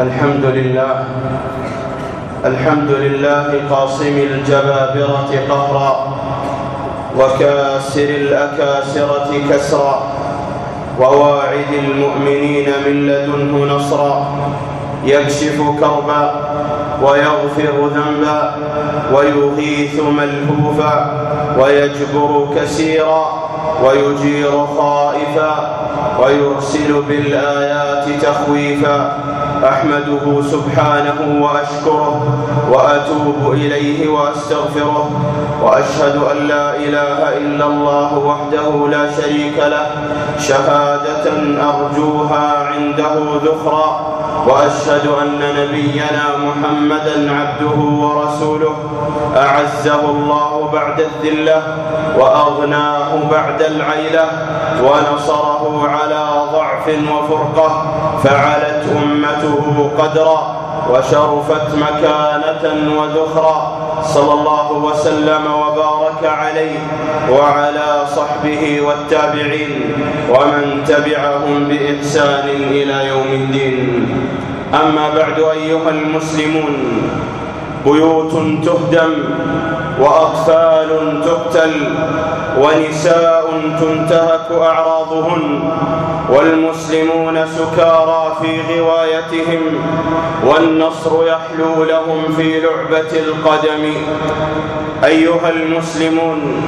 الحمد لله. الحمد لله قاصم الجبابرة قهرا وكاسر الأكاسرة كسرا وواعد المؤمنين من لدنه نصرا يكشف كربا ويغفر ذنبا ويغيث ملهوفا ويجبر كسيرا ويجير خائفا ويرسل بالآيات تخويفا أحمده سبحانه وأشكره وأتوب إليه وأستغفره وأشهد أن لا إله إلا الله وحده لا شريك له شهادة أرجوها عنده ذخرا وأشهد أن نبينا محمدا عبده ورسوله أعزه الله بعد الذلة وأغناه بعد العيلة ونصره على ضعف وفرقة فعلت أمته قدرا وشرفت مكانة وذخرا. صلى الله وسلم وبارك عليه وعلى صحبه والتابعين ومن تبعهم بإحسان إلى يوم الدين. أما بعد أيها المسلمون بيوت تهدم واطفال تقتل ونساء تنتهك أعراضهن والمسلمون سكارى في غوايتهم والنصر يحلو لهم في لعبة القدم. أيها المسلمون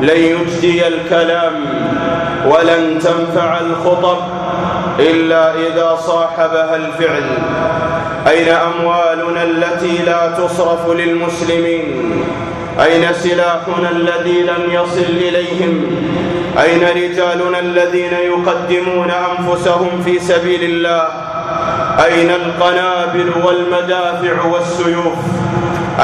لن يجدي الكلام ولن تنفع الخطب إلا إذا صاحبها الفعل. أين أموالنا التي لا تصرف للمسلمين؟ أين سلاحنا الذي لم يصل إليهم؟ أين رجالنا الذين يقدمون أنفسهم في سبيل الله؟ أين القنابل والمدافع والسيوف؟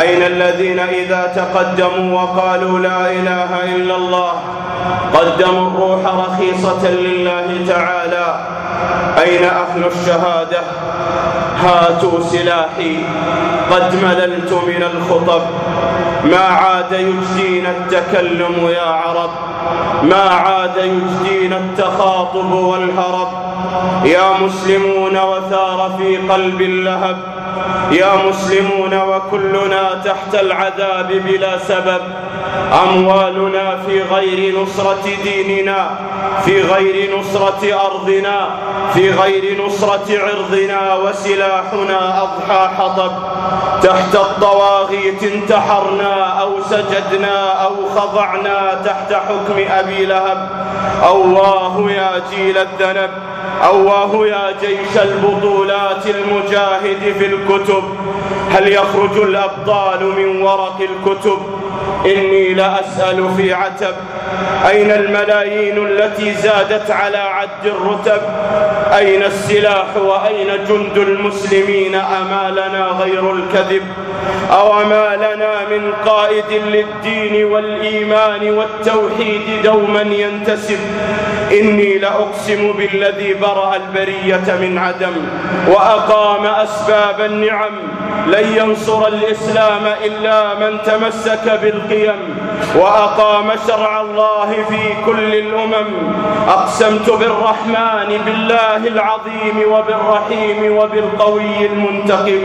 أين الذين إذا تقدموا وقالوا لا إله إلا الله قدموا الروح رخيصة لله تعالى؟ أين أهل الشهادة؟ هاتوا سلاحي قد مللت من الخطب. ما عاد يجدينا التكلم يا عرب. ما عاد يجدينا التخاطب والهرب. يا مسلمون وثار في قلب اللهب. يا مسلمون وكلنا تحت العذاب بلا سبب. أموالنا في غير نصرة ديننا في غير نصرة أرضنا في غير نصرة عرضنا وسلاحنا أضحى حطب. تحت الطواغيت انتحرنا أو سجدنا أو خضعنا تحت حكم أبي لهب. الله يا جيل الذنب. أواه يا جيش البطولات المجاهد في الكتب. هل يخرج الأبطال من ورق الكتب؟ إني لأسأل في عتب. أين الملايين التي زادت على عد الرتب؟ أين السلاح وأين جند المسلمين؟ أما لنا غير الكذب. أو ما لنا من قائد للدين والإيمان والتوحيد دوما ينتسب؟ إني لأقسم بالذي برأ البرية من عدم وأقام أسباب النعم. لن ينصر الإسلام إلا من تمسك بالقيم وأقام شرع الله في كل الأمم. أقسمت بالرحمن بالله العظيم وبالرحيم وبالقوي المنتقم.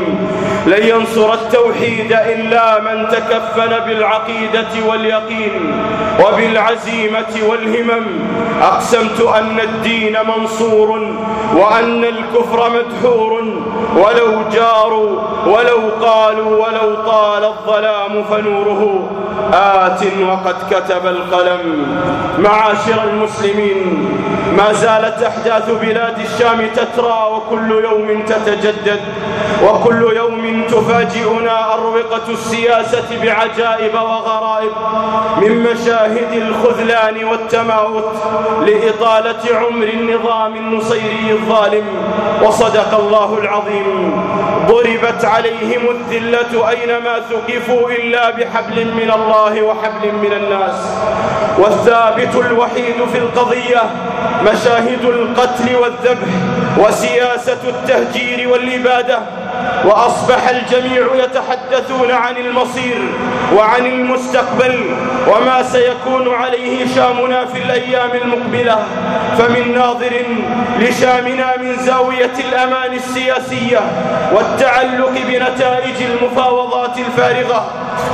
لن ينصر التوحيد إلا من تكفن بالعقيدة واليقين وبالعزيمة والهمم. أقسمت أن الدين منصور وأن الكفر مدحور. ولو جاروا ولو قالوا ولو طال الظلام فنوره. آت وقد كتب القلم معاشر المسلمين. ما زالت أحداث بلاد الشام تترى وكل يوم تتجدد وكل يوم تفاجئنا أروقة السياسة بعجائب وغرائب من مشاهد الخذلان والتماوت لإطالة عمر النظام النصيري الظالم وصدق الله العظيم ضربت عليهم الذلة أينما ثقفوا إلا بحبل من الله وحبل من الناس والثابت الوحيد في القضية مشاهد القتل والذبح. وسياسة التهجير والإبادة وأصبح الجميع يتحدثون عن المصير وعن المستقبل وما سيكون عليه شامنا في الأيام المقبلة. فمن ناظر لشامنا من زاوية الأمان السياسية والتعلق بنتائج المفاوضات الفارغة.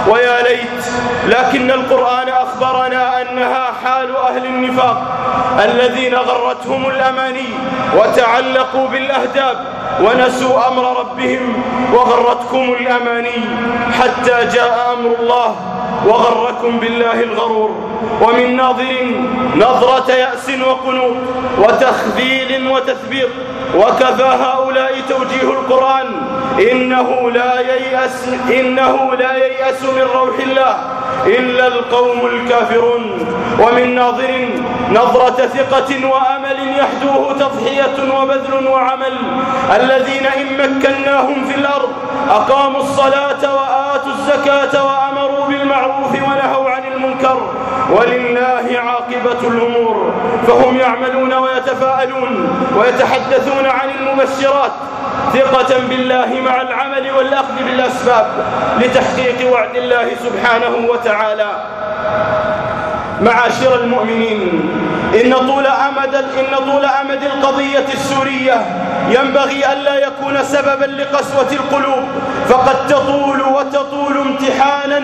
ويا ليت لكن القرآن أخبرنا أنها حال أهل النفاق الذين غرتهم الأماني وتعلقوا بالأهداب ونسوا أمر ربهم وغرتكم الأماني حتى جاء أمر الله وغركم بالله الغرور. ومن ناظر نظرة يأس وقنوط وتخذيل وتثبيط وكفى هؤلاء توجيه القرآن إنه لا ييأس إنه لا ييأس من روح الله إلا القوم الكافرون. ومن ناظر نظرة ثقة وأمل يحدوه تضحية وبذل وعمل. الذين إن مكناهم في الأرض أقاموا الصلاة وآتوا الزكاة وأمروا بالمعروف ونهوا عن المنكر. ولله عاقبة الأمور. فهم يعملون ويتفاءلون ويتحدثون عن المبشرات ثقة بالله مع العمل والأخذ بالأسباب لتحقيق وعد الله سبحانه وتعالى. معاشر المؤمنين إن طول أمد إن طول أمد القضية السورية ينبغي ألا يكون سببا لقسوة القلوب. فقد تطول وتطول امتحانا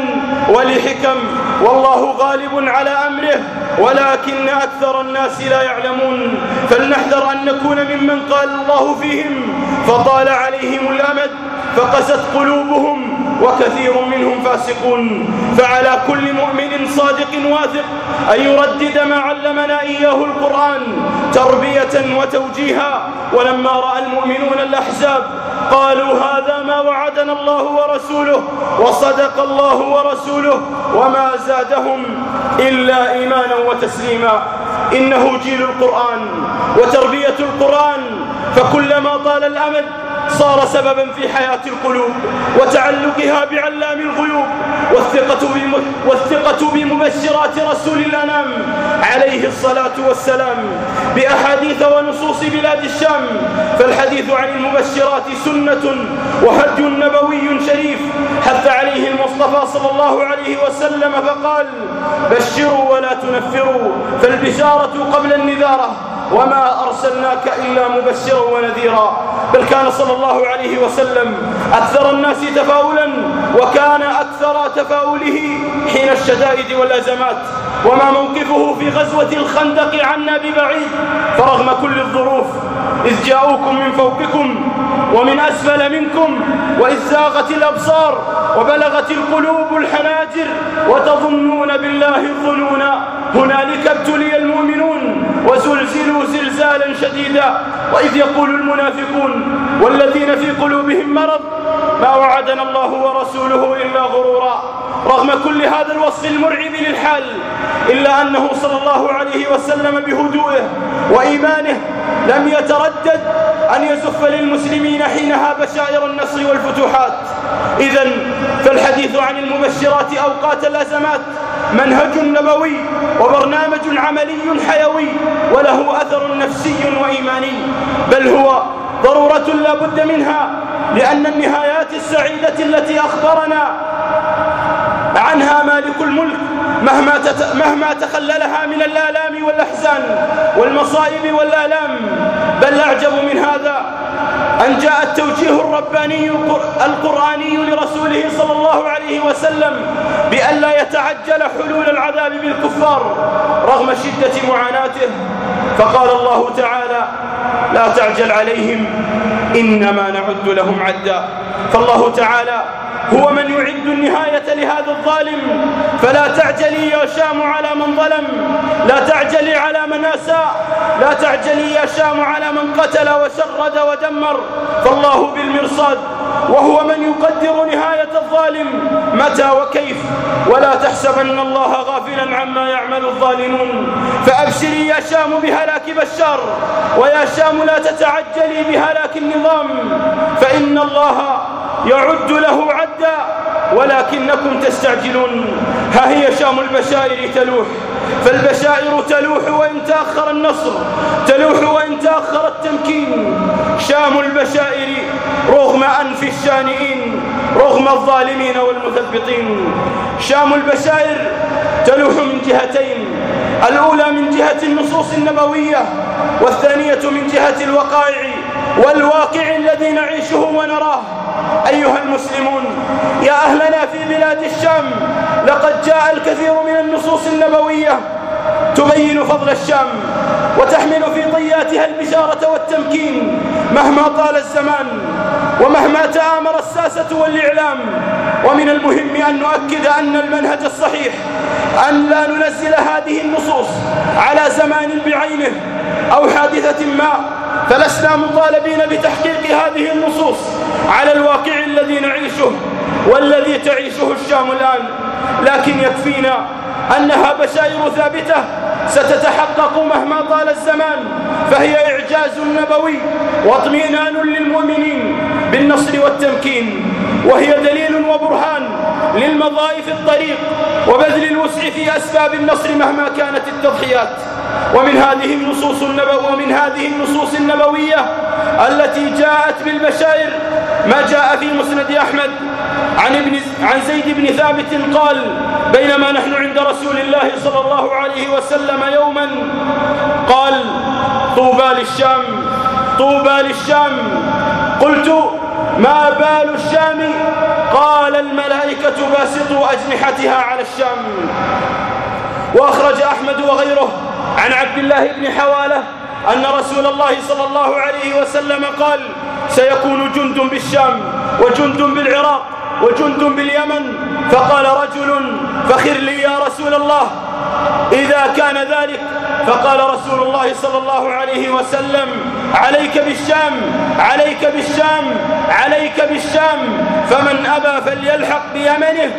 ولحكم. والله غالب على أمره ولكن أكثر الناس لا يعلمون. فلنحذر أن نكون ممن قال الله فيهم فطال عليهم الأمد فقست قلوبهم. وكثير منهم فاسقون. فعلى كل مؤمن صادق واثق أن يردد ما علمنا إياه القرآن تربية وتوجيها. ولما رأى المؤمنون الأحزاب قالوا هذا ما وعدنا الله ورسوله وصدق الله ورسوله وما زادهم إلا إيمانا وتسليما. إنه جيل القرآن وتربية القرآن. فكلما طال الأمد صار سببا في حياة القلوب وتعلقها بعلام الغيوب والثقة, والثقة بمبشرات رسول الأنام عليه الصلاة والسلام. بأحاديث ونصوص بلاد الشام. فالحديث عن المبشرات سنة وهدي نبوي شريف. حث عليه المصطفى صلى الله عليه وسلم فقال بشروا ولا تنفروا فالبشارة قبل النذارة. وما أرسلناك إلا مبشرا ونذيرا بل كان صلى الله عليه وسلم أكثر الناس تفاؤلا وكان أكثر تفاؤله حين الشدائد والأزمات وما موقفه في غزوة الخندق عنا ببعيد فرغم كل الظروف إذ جاءوكم من فوقكم ومن أسفل منكم وإذ زاغت الأبصار وبلغت القلوب الحناجر وتظنون بالله الظنونا هنالك ابتلي المؤمنون وزلزلوا زلزالا شديدا وإذ يقول المنافقون والذين في قلوبهم مرض ما وعدنا الله ورسوله إلا غرورا. رغم كل هذا الوصف المرعب للحال إلا أنه صلى الله عليه وسلم بهدوءه وإيمانه لم يتردد أن يزف للمسلمين حينها بشائر النصر والفتوحات. إذا فالحديث عن المبشرات أوقات الأزمات منهج نبوي وبرنامج عملي حيوي وله أثر نفسي وإيماني بل هو ضرورة لا بد منها لأن النهايات السعيدة التي أخبرنا عنها مالك الملك مهما. مهما تخللها من الآلام والأحزان والمصائب والآلام بل أعجب من هذا أن جاء التوجيه الرباني القرآني لرسوله صلى الله عليه وسلم بأن لا يتعجل حلول العذاب بالكفار رغم شدة معاناته. فقال الله تعالى لا تعجل عليهم إنما نعد لهم عدا. فالله تعالى هو من يعد النهاية لهذا الظالم. فلا تعجلي يا شام على من ظلم. لا تعجلي على من أساء. لا تعجلي يا شام على من قتل وشرد ودمر. فالله بالمرصاد. وهو من يقدر نهاية الظالم. متى وكيف؟ ولا تحسبن الله غافلا عما يعمل الظالمون. فأبشري يا شام بهلاك بشار. ويا شام لا تتعجلي بهلاك النظام. فإن الله يعد له عدا ولكنكم تستعجلون. ها هي شام البشائر تلوح فالبشائر تلوح وإن تأخر النصر تلوح وإن تأخر التمكين. شام البشائر رغم أنف الشانئين رغم الظالمين والمثبطين. شام البشائر تلوح من جهتين الأولى من جهة النصوص النبوية والثانية من جهة الوقائع. والواقع الذي نعيشه ونراه أيها المسلمون يا أهلنا في بلاد الشام لقد جاء الكثير من النصوص النبوية تبين فضل الشام وتحمل في طياتها البشارة والتمكين مهما طال الزمان ومهما تآمر الساسة والإعلام. ومن المهم أن نؤكد أن المنهج الصحيح أن لا ننزل هذه النصوص على زمان بعينه أو حادثة ما فلسنا مطالبين بتحقيق هذه النصوص على الواقع الذي نعيشه والذي تعيشه الشام الآن. لكن يكفينا أنها بشائر ثابتة ستتحقق مهما طال الزمان فهي إعجاز نبوي واطمئنان للمؤمنين بالنصر والتمكين وهي دليل وبرهان للمضايف الطريق وبذل الوسع في أسباب النصر مهما كانت التضحيات. ومن هذه النصوص النبو ومن هذه النصوص النبوية التي جاءت بالبشائر ما جاء في مسند أحمد. عن ابن عن زيد بن ثابت قال بينما نحن عند رسول الله صلى الله عليه وسلم يوما قال طوبى للشام طوبى للشام. قلت ما بال الشام؟ قال الملائكة باسطوا أجنحتها على الشام. وأخرج أحمد وغيره. عن عبد الله بن حوالة أن رسول الله صلى الله عليه وسلم قال سيكون جند بالشام وجند بالعراق وجند باليمن فقال رجل فخر لي يا رسول الله إذا كان ذلك فقال رسول الله صلى الله عليه وسلم عليك بالشام عليك بالشام عليك بالشام فمن أبى فليلحق بيمنه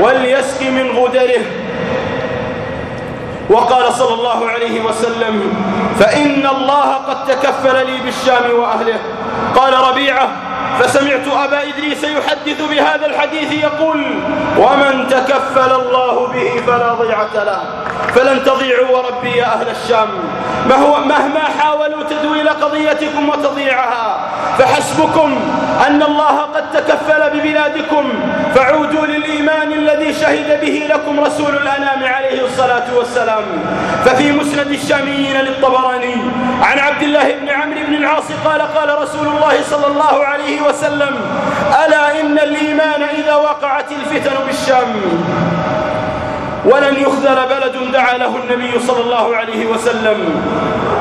وليسك من غدره وقال صلى الله عليه وسلم فإن الله قد تكفل لي بالشام وأهله. قال ربيعة فسمعت أبا إدريس يحدث بهذا الحديث يقول ومن تكفل الله به فلا ضيعة له. فلن تضيعوا وربي يا أهل الشام. مهما حاولوا تدويل قضيتكم وتضييعها فحسبكم أن الله قد تكفل ببلادكم. فعودوا للإيمان الذي شهد به لكم رسول الأنام عليه الصلاة والسلام. ففي مسند الشاميين للطبراني عن عبد الله بن عمرو بن العاص قال قال رسول الله صلى الله عليه وسلم ألا إن الإيمان إذا وقعت الفتن بالشام؟ ولن يخذل بلد دعا له النبي صلى الله عليه وسلم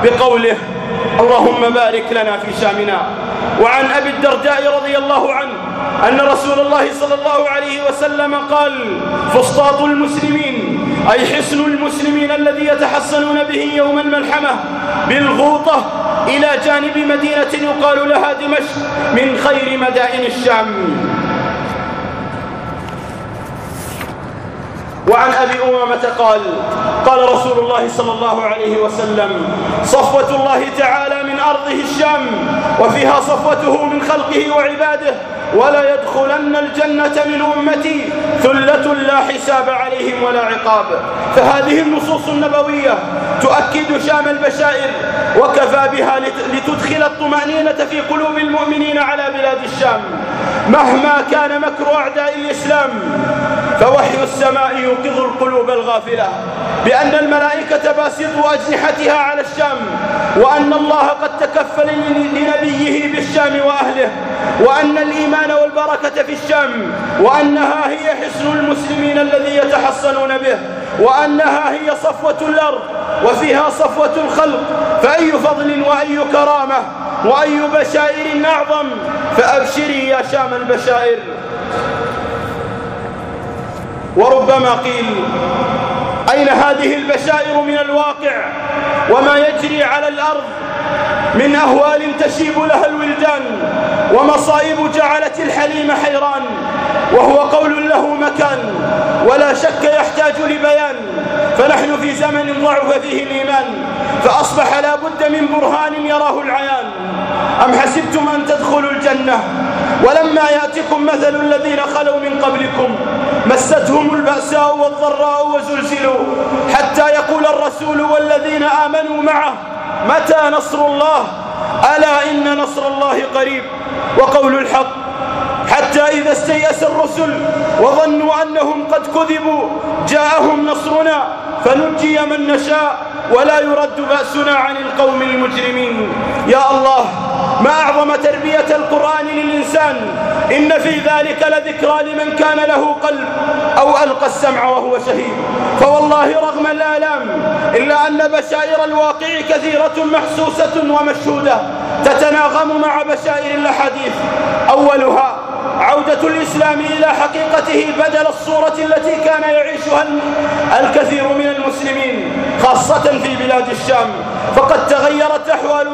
بقوله اللهم بارك لنا في شامنا. وعن أبي الدرداء رضي الله عنه أن رسول الله صلى الله عليه وسلم قال فسطاط المسلمين أي حصن المسلمين الذي يتحصنون به يوم الملحمة بالغوطة إلى جانب مدينة يقال لها دمشق من خير مدائن الشام. وعن أبي أمامة قال قال رسول الله صلى الله عليه وسلم صفوة الله تعالى من أرضه الشام وفيها صفوته من خلقه وعباده ولا يدخلن الجنة من أمتي ثلة لا حساب عليهم ولا عقاب. فهذه النصوص النبوية تؤكد شام البشائر وكفى بها لتدخل الطمأنينة في قلوب المؤمنين على بلاد الشام. مهما كان مكر أعداء الإسلام فوحي السماء يوقظ القلوب الغافلة بأن الملائكة باسطوا أجنحتها على الشام وأن الله قد تكفل لنبيه بالشام وأهله وأن الإيمان والبركة في الشام وأنها هي حصن المسلمين الذي يتحصنون به وأنها هي صفوة الأرض وفيها صفوة الخلق فأي فضل وأي كرامة وأي بشائر أعظم فأبشري يا شام البشائر. وربما قيل أين هذه البشائر من الواقع وما يجري على الأرض من أهوال تشيب لها الولدان ومصائب جعلت الحليم حيران وهو قول له مكان ولا شك يحتاج لبيان فنحن في زمن ضعف فيه الإيمان فأصبح لا بد من برهان يراه العيان أم حسبتم أن تدخلوا الجنة ولما يأتكم مثل الذين خلوا من قبلكم مستهم البأساء والضراء وزلزلوا حتى يقول الرسول والذين آمنوا معه متى نصر الله؟ ألا إن نصر الله قريب. وقول الحق استيأس الرسل وظنوا أنهم قد كذبوا جاءهم نصرنا فنجي من نشاء ولا يرد بأسنا عن القوم المجرمين. يا الله ما أعظم تربية القرآن للإنسان إن في ذلك لذكرى لمن كان له قلب أو ألقى السمع وهو شهيد. فوالله رغم الآلام إلا أن بشائر الواقع كثيرة محسوسة ومشهودة تتناغم مع بشائر الأحاديث. أولها عودة الإسلام إلى حقيقته بدل الصورة التي كان يعيشها الكثير من المسلمين خاصة في بلاد الشام. فقد تغيرت أحوال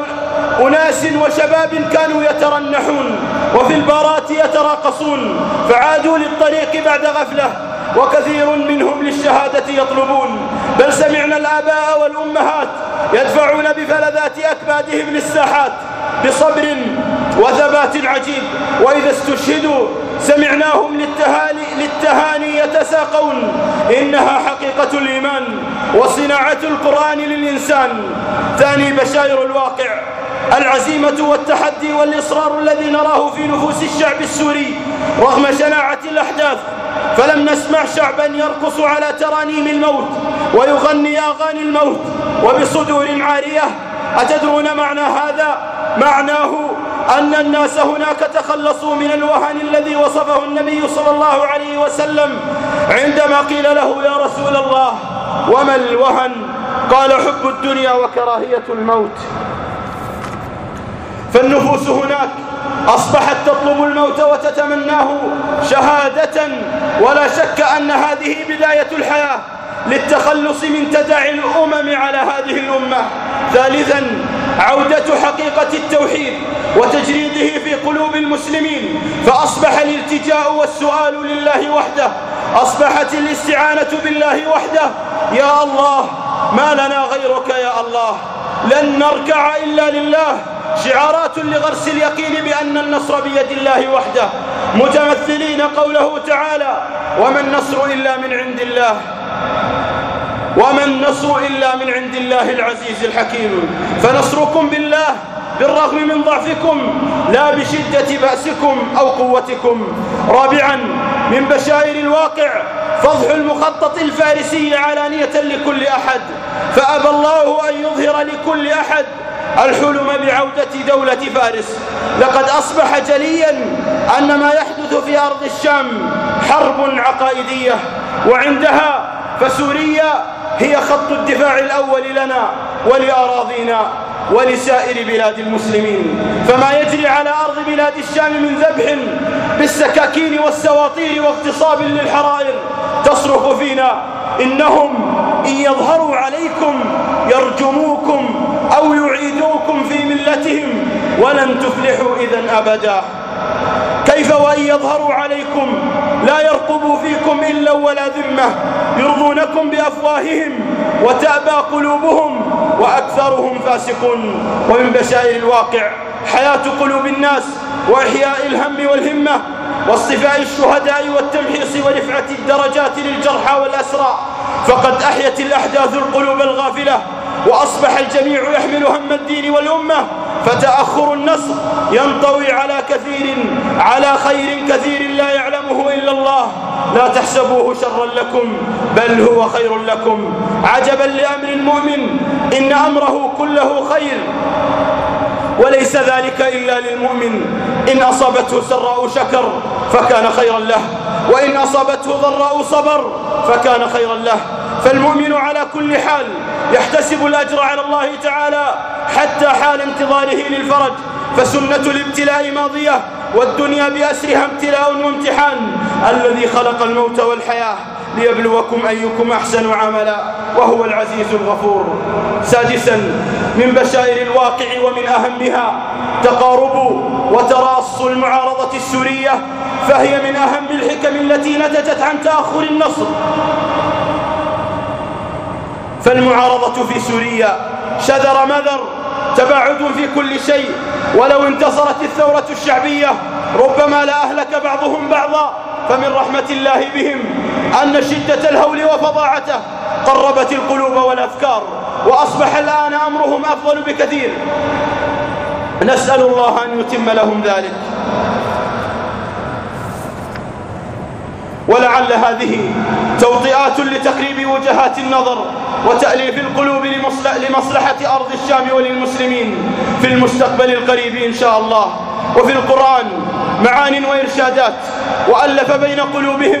أناس وشباب كانوا يترنحون وفي البارات يتراقصون فعادوا للطريق بعد غفلة وكثير منهم للشهادة يطلبون. بل سمعنا الآباء والأمهات يدفعون بفلذات أكبادهم للساحات بصبر وثبات عجيب. وإذا استشهدوا سمعناهم للتهاني, للتهاني يتساقون. إنها حقيقة الإيمان وصناعة القرآن للإنسان. ثاني بشائر الواقع. العزيمة والتحدي والإصرار الذي نراه في نفوس الشعب السوري رغم شناعة الأحداث فلم نسمع شعبا يرقص على ترانيم الموت ويغني أغاني الموت وبصدور عارية. أتدرون معنى هذا؟ معناه أن الناس هناك تخلصوا من الوهن الذي وصفه النبي صلى الله عليه وسلم عندما قيل له يا رسول الله وما الوهن؟ قال حب الدنيا وكراهية الموت. فالنفوس هناك. أصبحت تطلب الموت وتتمناه شهادة ولا شك أن هذه بداية الحياة للتخلص من تداعي الأمم على هذه الأمة. ثالثا عودة حقيقة التوحيد وتجريده في قلوب المسلمين. فأصبح الالتجاء والسؤال لله وحده. أصبحت الاستعانة بالله وحده. يا الله ما لنا غيرك يا الله. لن نركع إلا لله. شعارات لغرس اليقين بأن النصر بيد الله وحده. متمثلين قوله تعالى وما النصر إلا من عند الله. وما النصر إلا من عند الله العزيز الحكيم. فنصركم بالله بالرغم من ضعفكم لا بشدة بأسكم أو قوتكم. رابعا من بشائر الواقع فضح المخطط الفارسي علانية لكل أحد. فأبى الله أن يظهر لكل أحد الحلم بعودة دولة فارس. لقد أصبح جليا أن ما يحدث في أرض الشام حرب عقائدية وعندها فسوريا هي خط الدفاع الأول لنا ولأراضينا ولسائر بلاد المسلمين. فما يجري على أرض بلاد الشام من ذبح بالسكاكين والسواطير واغتصاب للحرائر تصرخ فينا. إنهم إن يظهروا عليكم يرجموكم أو يعيدوكم في ملتهم ولن تفلحوا إذا أبدا. كيف وإن يظهروا عليكم لا يرقبوا فيكم إلا ولا ذمة يرضونكم بأفواههم وتأبى قلوبهم وأكثرهم فاسقون. ومن بشائر الواقع حياة قلوب الناس وإحياء الهم والهمة واصطفاء الشهداء والتمحيص ورفعة الدرجات للجرحى والأسرى. فقد أحيت الأحداث القلوب الغافلة وأصبح الجميع يحمل هم الدين والأمة. فتأخر النصر ينطوي على كثير على خير كثير لا يعلمه إلا الله. لا تحسبوه شرا لكم بل هو خير لكم. عجبا لأمر المؤمن إن أمره كله خير. وليس ذلك إلا للمؤمن. إن أصابته سراء شكر فكان خيرا له. وإن أصابته ضراء صبر فكان خيرا له. فالمؤمن على كل حال يحتسب الأجر على الله تعالى حتى حال انتظاره للفرج. فسنة الابتلاء ماضية والدنيا بأسرها ابتلاء وامتحان. الذي خلق الموت والحياة. ليبلوكم أيكم أحسن عملا وهو العزيز الغفور. سادسا من بشائر الواقع ومن أهمها تقارب وتراص المعارضة السورية فهي من أهم الحكم التي نتجت عن تأخر النصر. فالمعارضة في سوريا شذر مذر تباعد في كل شيء ولو انتصرت الثورة الشعبية ربما لأهلك بعضهم بعضا فمن رحمة الله بهم شدة الهول وفظاعته قربت القلوب والأفكار وأصبح الآن أمرهم أفضل بكثير. نسأل الله أن يتم لهم ذلك. ولعل هذه توطئات لتقريب وجهات النظر وتأليف القلوب لمصلحة أرض الشام وللمسلمين في المستقبل القريب إن شاء الله. وفي القرآن معان وإرشادات وألف بين قلوبهم